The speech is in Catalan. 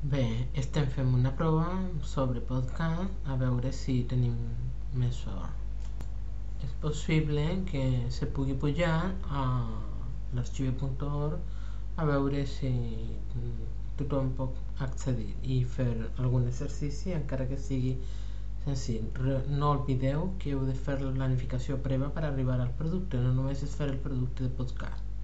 Bé, estem fent una prova sobre podcast a veure si tenim més sort. És possible que se pugui pujar a l'arxiu.org a veure si tothom pot accedir i fer algun exercici, encara que sigui senzill. No oblideu que heu de fer la planificació prèvia per arribar al producte, no només és fer el producte de podcast.